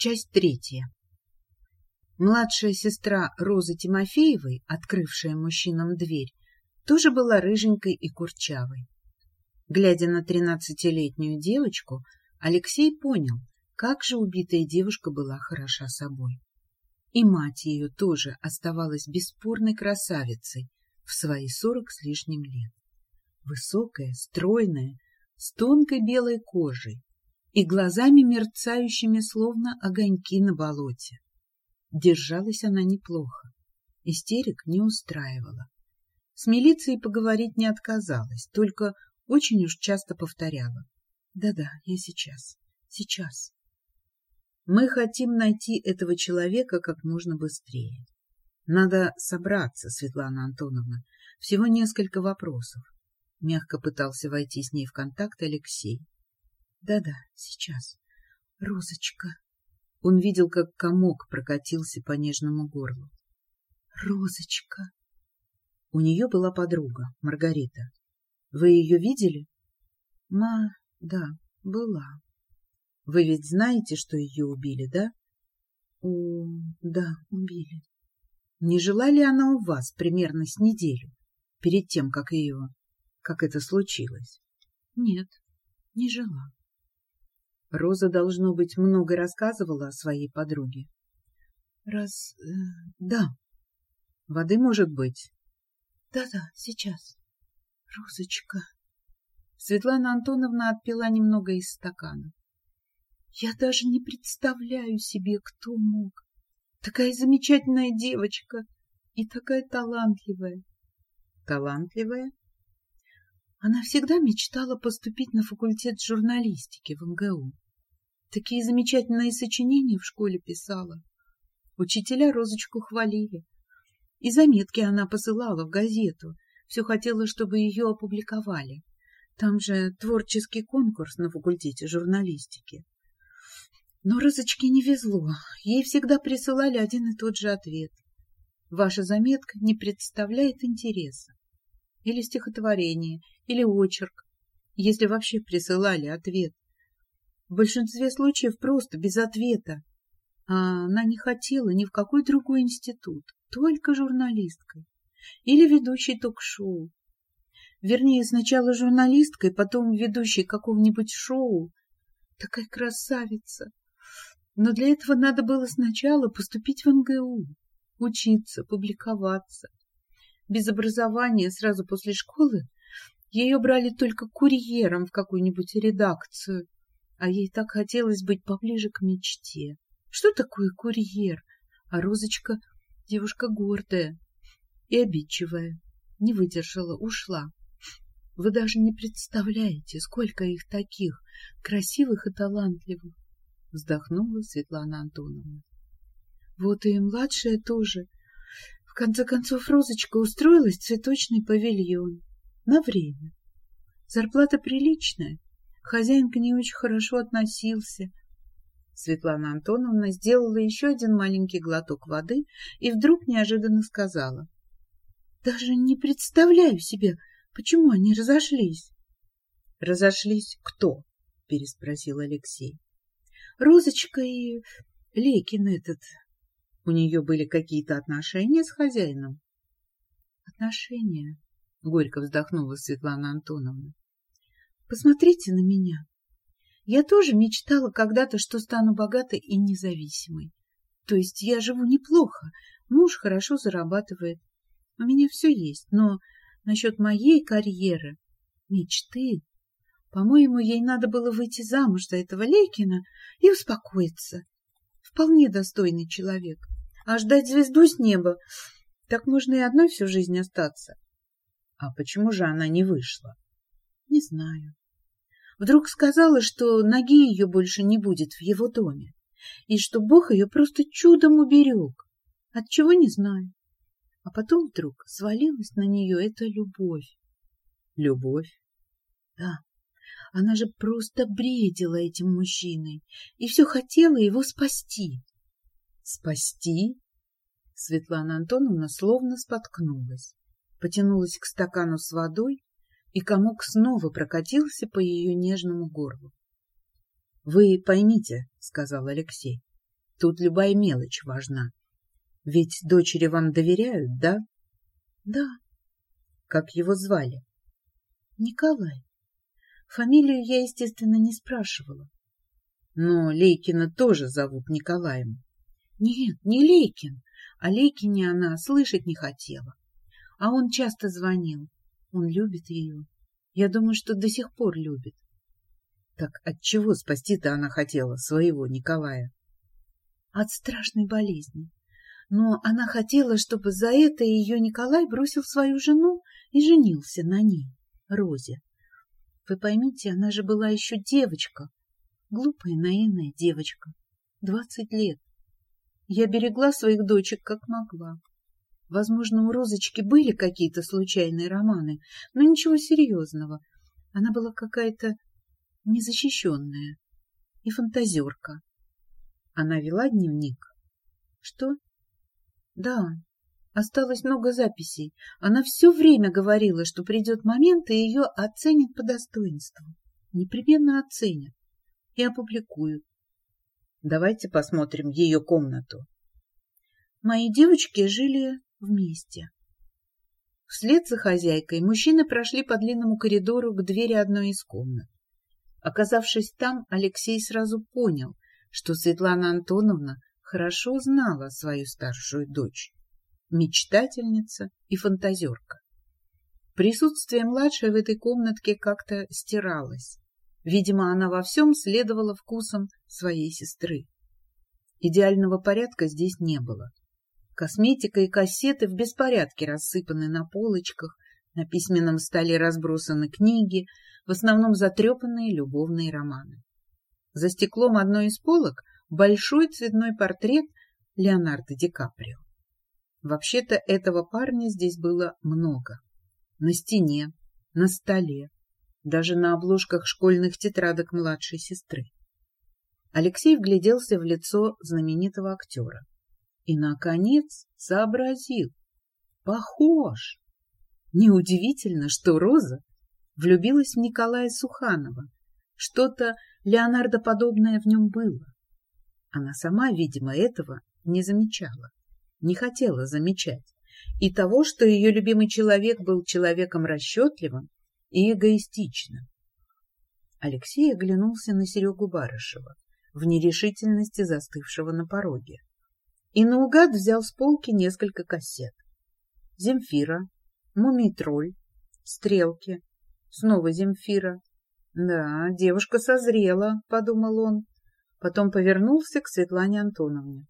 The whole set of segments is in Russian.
Часть третья. Младшая сестра Розы Тимофеевой, открывшая мужчинам дверь, тоже была рыженькой и курчавой. Глядя на тринадцатилетнюю девочку, Алексей понял, как же убитая девушка была хороша собой. И мать ее тоже оставалась бесспорной красавицей в свои сорок с лишним лет. Высокая, стройная, с тонкой белой кожей, и глазами мерцающими, словно огоньки на болоте. Держалась она неплохо, истерик не устраивала. С милицией поговорить не отказалась, только очень уж часто повторяла. «Да-да, я сейчас, сейчас». Мы хотим найти этого человека как можно быстрее. Надо собраться, Светлана Антоновна. Всего несколько вопросов. Мягко пытался войти с ней в контакт Алексей. Да-да, сейчас. Розочка. Он видел, как комок прокатился по нежному горлу. Розочка. У нее была подруга, Маргарита. Вы ее видели? Ма, да, была. Вы ведь знаете, что ее убили, да? О, да, убили. Не жила ли она у вас примерно с неделю, перед тем, как ее... как это случилось? Нет, не жила. Роза, должно быть, много рассказывала о своей подруге. Раз... Э, да. Воды, может быть? Да-да, сейчас. Розочка. Светлана Антоновна отпила немного из стакана. Я даже не представляю себе, кто мог. Такая замечательная девочка и такая талантливая. Талантливая? Она всегда мечтала поступить на факультет журналистики в МГУ. Такие замечательные сочинения в школе писала. Учителя Розочку хвалили. И заметки она посылала в газету. Все хотела, чтобы ее опубликовали. Там же творческий конкурс на факультете журналистики. Но Розочке не везло. Ей всегда присылали один и тот же ответ. Ваша заметка не представляет интереса или стихотворение, или очерк, если вообще присылали ответ. В большинстве случаев просто без ответа. А она не хотела ни в какой другой институт, только журналисткой или ведущей ток-шоу. Вернее, сначала журналисткой, потом ведущей какого-нибудь шоу. Такая красавица! Но для этого надо было сначала поступить в МГУ, учиться, публиковаться без образования сразу после школы, ее брали только курьером в какую-нибудь редакцию, а ей так хотелось быть поближе к мечте. Что такое курьер? А Розочка — девушка гордая и обидчивая. Не выдержала, ушла. Вы даже не представляете, сколько их таких, красивых и талантливых, — вздохнула Светлана Антоновна. Вот и младшая тоже — конце концов, Розочка устроилась в цветочный павильон. На время. Зарплата приличная. Хозяин к ней очень хорошо относился. Светлана Антоновна сделала еще один маленький глоток воды и вдруг неожиданно сказала. — Даже не представляю себе, почему они разошлись. — Разошлись кто? — переспросил Алексей. — Розочка и Лекин этот, у нее были какие-то отношения с хозяином? Отношения? Горько вздохнула Светлана Антоновна. Посмотрите на меня. Я тоже мечтала когда-то, что стану богатой и независимой. То есть я живу неплохо, муж хорошо зарабатывает. У меня все есть, но насчет моей карьеры, мечты... По-моему, ей надо было выйти замуж за этого Лейкина и успокоиться. Вполне достойный человек а ждать звезду с неба. Так можно и одной всю жизнь остаться. А почему же она не вышла? Не знаю. Вдруг сказала, что ноги ее больше не будет в его доме, и что Бог ее просто чудом уберег. Отчего не знаю. А потом вдруг свалилась на нее эта любовь. Любовь? Да. Она же просто бредила этим мужчиной и все хотела его спасти. Спасти? Светлана Антоновна словно споткнулась, потянулась к стакану с водой, и комок снова прокатился по ее нежному горлу. — Вы поймите, — сказал Алексей, Тут любая мелочь важна. Ведь дочери вам доверяют, да? Да. Как его звали? Николай. Фамилию я, естественно, не спрашивала. Но Лейкина тоже зовут Николаем. Нет, не Лейкин. О Лейкине она слышать не хотела. А он часто звонил. Он любит ее. Я думаю, что до сих пор любит. Так от чего спасти-то она хотела своего Николая? От страшной болезни. Но она хотела, чтобы за это ее Николай бросил свою жену и женился на ней, Розе. Вы поймите, она же была еще девочка, глупая, наивная девочка, двадцать лет. Я берегла своих дочек как могла. Возможно, у Розочки были какие-то случайные романы, но ничего серьезного. Она была какая-то незащищенная и фантазерка. Она вела дневник? Что? Да, осталось много записей. Она все время говорила, что придет момент, и ее оценят по достоинству. Непременно оценят и опубликуют. Давайте посмотрим ее комнату. Мои девочки жили вместе. Вслед за хозяйкой мужчины прошли по длинному коридору к двери одной из комнат. Оказавшись там, Алексей сразу понял, что Светлана Антоновна хорошо знала свою старшую дочь, мечтательница и фантазерка. Присутствие младшей в этой комнатке как-то стиралось. Видимо, она во всем следовала вкусам своей сестры. Идеального порядка здесь не было. Косметика и кассеты в беспорядке рассыпаны на полочках, на письменном столе разбросаны книги, в основном затрепанные любовные романы. За стеклом одной из полок большой цветной портрет Леонардо Ди Каприо. Вообще-то этого парня здесь было много. На стене, на столе, даже на обложках школьных тетрадок младшей сестры. Алексей вгляделся в лицо знаменитого актера и, наконец, сообразил. Похож! Неудивительно, что Роза влюбилась в Николая Суханова. Что-то Леонардо-подобное в нем было. Она сама, видимо, этого не замечала, не хотела замечать. И того, что ее любимый человек был человеком расчетливым и эгоистичным. Алексей оглянулся на Серегу Барышева, в нерешительности застывшего на пороге и наугад взял с полки несколько кассет. Земфира, Мумий-тролль, Стрелки, снова Земфира. Да, девушка созрела, подумал он. Потом повернулся к Светлане Антоновне.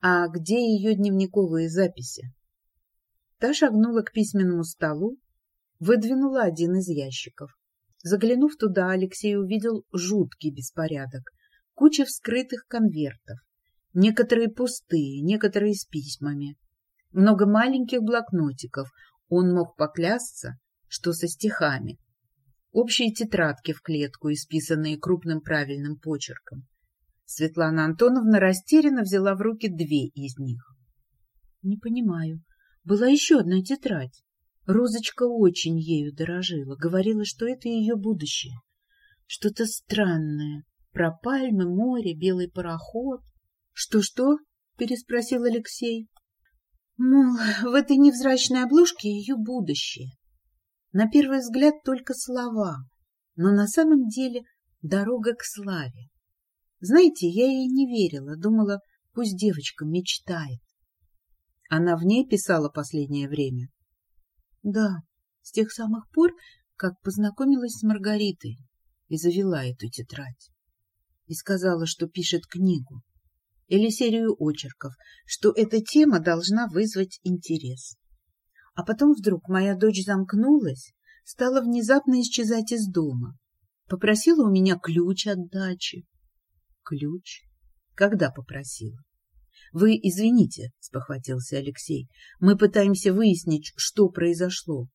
А где ее дневниковые записи? Та шагнула к письменному столу, выдвинула один из ящиков. Заглянув туда, Алексей увидел жуткий беспорядок, куча вскрытых конвертов, Некоторые пустые, некоторые с письмами. Много маленьких блокнотиков. Он мог поклясться, что со стихами. Общие тетрадки в клетку, исписанные крупным правильным почерком. Светлана Антоновна растерянно взяла в руки две из них. — Не понимаю. Была еще одна тетрадь. Розочка очень ею дорожила, говорила, что это ее будущее. Что-то странное. Про пальмы, море, белый пароход. «Что-что?» — переспросил Алексей. Мол, в этой невзрачной обложке ее будущее. На первый взгляд только слова, но на самом деле дорога к славе. Знаете, я ей не верила, думала, пусть девочка мечтает. Она в ней писала последнее время? Да, с тех самых пор, как познакомилась с Маргаритой и завела эту тетрадь. И сказала, что пишет книгу или серию очерков, что эта тема должна вызвать интерес. А потом вдруг моя дочь замкнулась, стала внезапно исчезать из дома. Попросила у меня ключ от дачи. Ключ? Когда попросила? Вы извините, спохватился Алексей. Мы пытаемся выяснить, что произошло.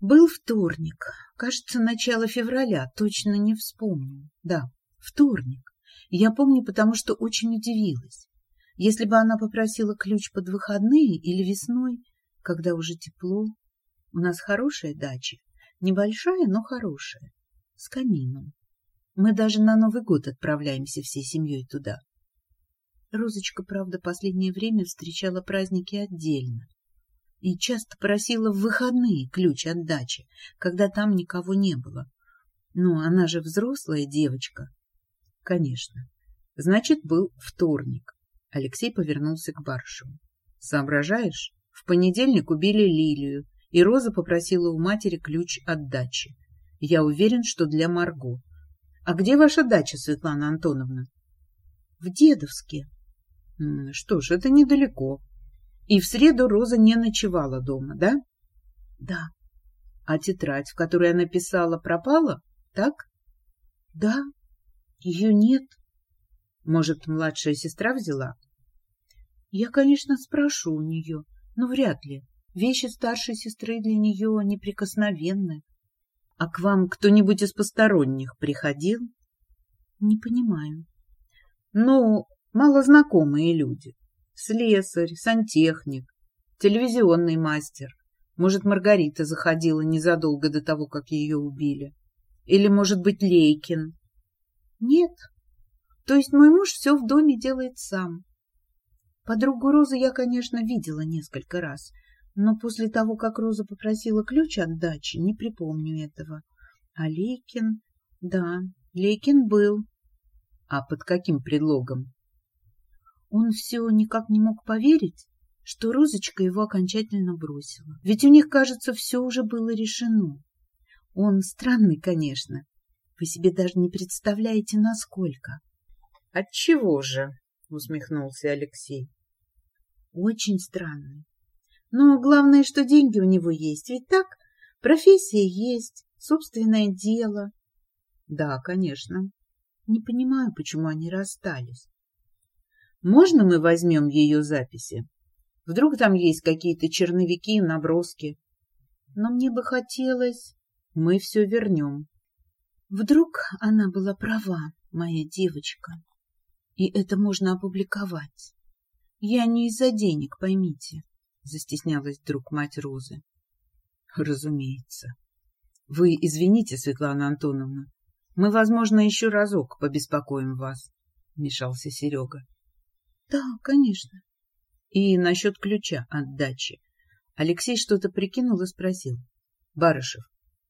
Был вторник, кажется, начало февраля, точно не вспомню. Да, вторник. Я помню, потому что очень удивилась. Если бы она попросила ключ под выходные или весной, когда уже тепло. У нас хорошая дача, небольшая, но хорошая, с камином. Мы даже на Новый год отправляемся всей семьей туда. Розочка, правда, последнее время встречала праздники отдельно и часто просила в выходные ключ от дачи, когда там никого не было. Ну, она же взрослая девочка. Конечно. Значит, был вторник. Алексей повернулся к Баршеву. Соображаешь? В понедельник убили Лилию, и Роза попросила у матери ключ от дачи. Я уверен, что для Марго. А где ваша дача, Светлана Антоновна? В Дедовске. Что ж, это недалеко. И в среду Роза не ночевала дома, да? Да. А тетрадь, в которой она писала, пропала, так? Да. Ее нет. Может, младшая сестра взяла? Я, конечно, спрошу у нее, но вряд ли. Вещи старшей сестры для нее неприкосновенны. А к вам кто-нибудь из посторонних приходил? Не понимаю. Ну, малознакомые люди. Слесарь, сантехник, телевизионный мастер. Может, Маргарита заходила незадолго до того, как ее убили. Или, может быть, Лейкин. Нет. То есть мой муж все в доме делает сам. Подругу Розы я, конечно, видела несколько раз, но после того, как Роза попросила ключ от дачи, не припомню этого. А Лейкин... Да, Лейкин был. А под каким предлогом? Он все никак не мог поверить, что Розочка его окончательно бросила. Ведь у них, кажется, все уже было решено. Он странный, конечно. Вы себе даже не представляете, насколько. — Отчего же? — усмехнулся Алексей. — Очень странный. Но главное, что деньги у него есть. Ведь так? Профессия есть, собственное дело. — Да, конечно. Не понимаю, почему они расстались. Можно мы возьмем ее записи? Вдруг там есть какие-то черновики наброски? Но мне бы хотелось... Мы все вернем. Вдруг она была права, моя девочка, и это можно опубликовать. Я не из-за денег, поймите, — застеснялась вдруг мать Розы. Разумеется. Вы извините, Светлана Антоновна, мы, возможно, еще разок побеспокоим вас, — вмешался Серега. — Да, конечно. И насчет ключа от дачи. Алексей что-то прикинул и спросил. — Барышев,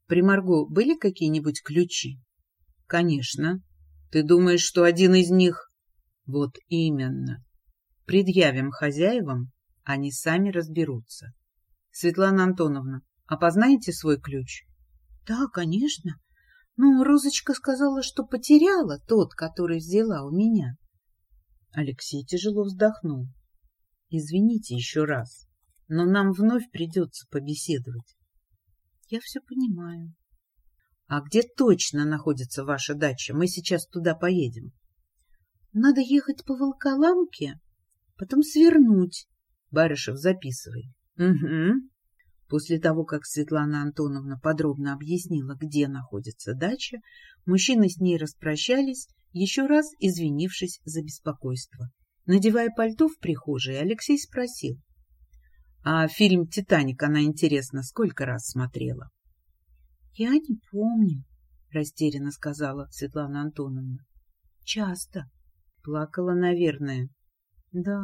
при Марго были какие-нибудь ключи? — Конечно. Ты думаешь, что один из них... Вот именно. Предъявим хозяевам, они сами разберутся. Светлана Антоновна, опознаете свой ключ? — Да, конечно. Но Розочка сказала, что потеряла тот, который взяла у меня. Алексей тяжело вздохнул. — Извините еще раз, но нам вновь придется побеседовать. — Я все понимаю. — А где точно находится ваша дача? Мы сейчас туда поедем. — Надо ехать по Волколамке, потом свернуть. Барышев, записывай. — Угу. После того, как Светлана Антоновна подробно объяснила, где находится дача, мужчины с ней распрощались еще раз извинившись за беспокойство. Надевая пальто в прихожей, Алексей спросил. — А фильм «Титаник» она, интересно, сколько раз смотрела? — Я не помню, — растерянно сказала Светлана Антоновна. — Часто. Плакала, наверное. — Да,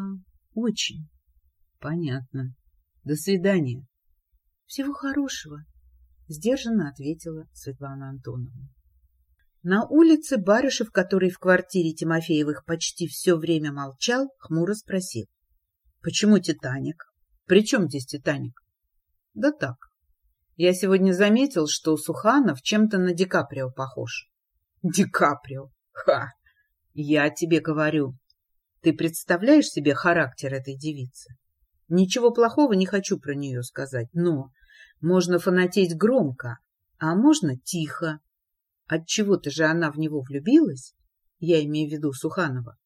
очень. — Понятно. До свидания. — Всего хорошего, — сдержанно ответила Светлана Антоновна. На улице Барышев, который в квартире Тимофеевых почти все время молчал, хмуро спросил. — Почему «Титаник»? При чем здесь «Титаник»? — Да так. Я сегодня заметил, что Суханов чем-то на Ди Каприо похож. — Ди Каприо? Ха! Я тебе говорю. Ты представляешь себе характер этой девицы? Ничего плохого не хочу про нее сказать, но можно фанатеть громко, а можно тихо, Отчего-то же она в него влюбилась, я имею в виду Суханова.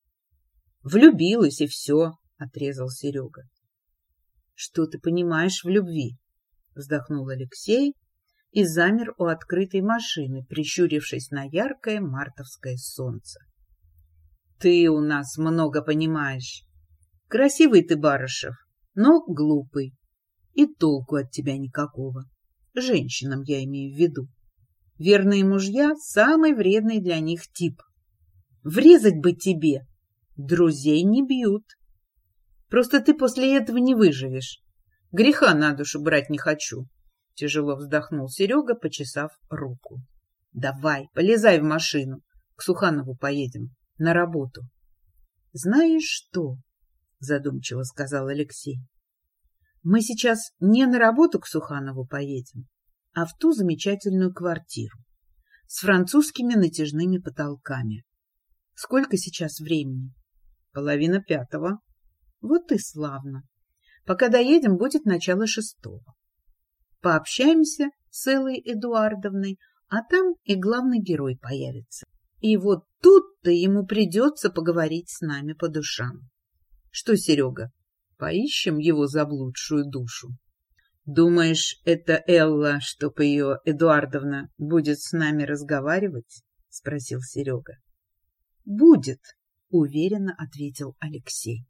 Влюбилась, и все, — отрезал Серега. — Что ты понимаешь в любви? — вздохнул Алексей и замер у открытой машины, прищурившись на яркое мартовское солнце. — Ты у нас много понимаешь. Красивый ты, Барышев, но глупый. И толку от тебя никакого. Женщинам я имею в виду. Верные мужья – самый вредный для них тип. Врезать бы тебе! Друзей не бьют. Просто ты после этого не выживешь. Греха на душу брать не хочу. Тяжело вздохнул Серега, почесав руку. Давай, полезай в машину. К Суханову поедем. На работу. Знаешь что? Задумчиво сказал Алексей. Мы сейчас не на работу к Суханову поедем, а в ту замечательную квартиру с французскими натяжными потолками. Сколько сейчас времени? Половина пятого. Вот и славно. Пока доедем, будет начало шестого. Пообщаемся с Эллой Эдуардовной, а там и главный герой появится. И вот тут-то ему придется поговорить с нами по душам. Что, Серега, поищем его заблудшую душу? Думаешь, это Элла, чтоб ее Эдуардовна будет с нами разговаривать? Спросил Серега. Будет, уверенно ответил Алексей.